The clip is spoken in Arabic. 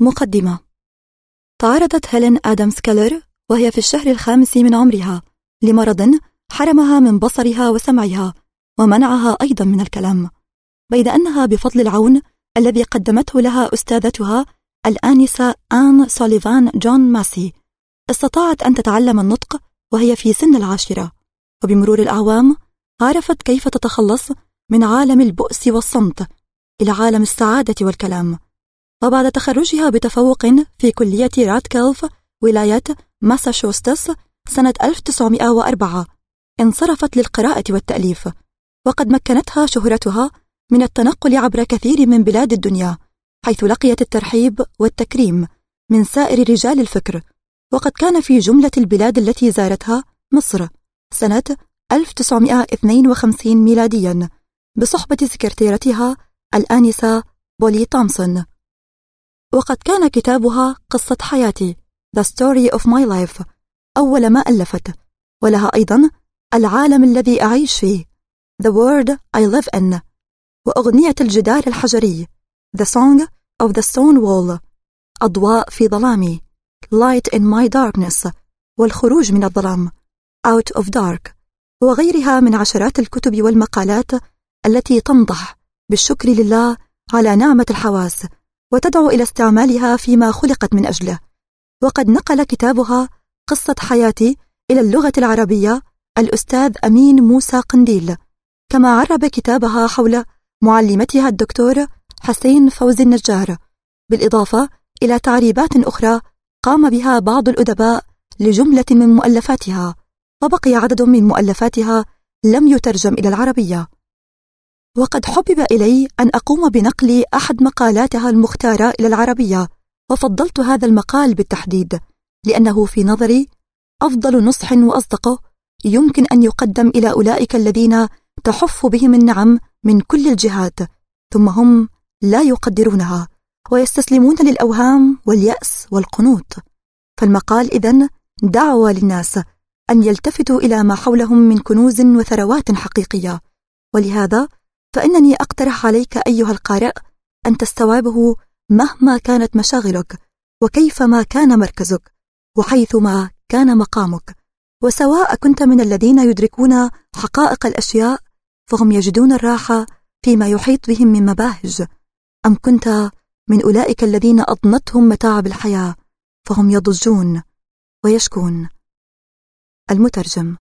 مقدمة. تعرضت هيلين آدمز كيلر وهي في الشهر الخامس من عمرها لمرض حرمها من بصرها وسمعها ومنعها أيضا من الكلام بيد أنها بفضل العون الذي قدمته لها أستاذتها الآنسة آن سوليفان جون ماسي. استطاعت أن تتعلم النطق وهي في سن العاشرة. وبمرور الأعوام عرفت كيف تتخلص من عالم البؤس والصمت إلى عالم السعادة والكلام. وبعد تخرجها بتفوق في كلية راتكلف ولاية ماساتشوستس سنة 1904 انصرفت للقراءة والتأليف. وقد مكنتها شهرتها من التنقل عبر كثير من بلاد الدنيا حيث لقيت الترحيب والتكريم من سائر رجال الفكر. وقد كان في جملة البلاد التي زارتها مصر سنة 1952 ميلاديا بصحبة سكرتيرتها الآنسة بولي تومسون. وقد كان كتابها قصة حياتي The Story of My Life أول ما ألفت. ولها أيضا العالم الذي أعيش فيه The World I Live In وأغنية الجدار الحجري The Song of the Stone Wall أضواء في ظلامي Light in My Darkness والخروج من الظلام Out of Dark وغيرها من عشرات الكتب والمقالات التي تنضح بالشكر لله على نعمة الحواس. وتدعو إلى استعمالها فيما خلقت من أجله. وقد نقل كتابها قصة حياتي إلى اللغة العربية الأستاذ أمين موسى قنديل كما عرب كتابها حول معلمتها الدكتور حسين فوزي النجار بالإضافة إلى تعريبات أخرى قام بها بعض الأدباء لجملة من مؤلفاتها وبقي عدد من مؤلفاتها لم يترجم إلى العربية. وقد حبب إلي أن أقوم بنقل أحد مقالاتها المختارة إلى العربية وفضلت هذا المقال بالتحديد لأنه في نظري أفضل نصح وأصدقه يمكن أن يقدم إلى أولئك الذين تحف بهم النعم من كل الجهات ثم هم لا يقدرونها ويستسلمون للأوهام واليأس والقنوط فالمقال إذن دعوة للناس أن يلتفتوا إلى ما حولهم من كنوز وثروات حقيقية ولهذا فإنني أقترح عليك أيها القارئ أن تستوعبه مهما كانت مشاغلك وكيفما كان مركزك وحيثما كان مقامك. وسواء كنت من الذين يدركون حقائق الأشياء فهم يجدون الراحة فيما يحيط بهم من مباهج أم كنت من أولئك الذين أضنتهم متاعب الحياة فهم يضجون ويشكون. المترجم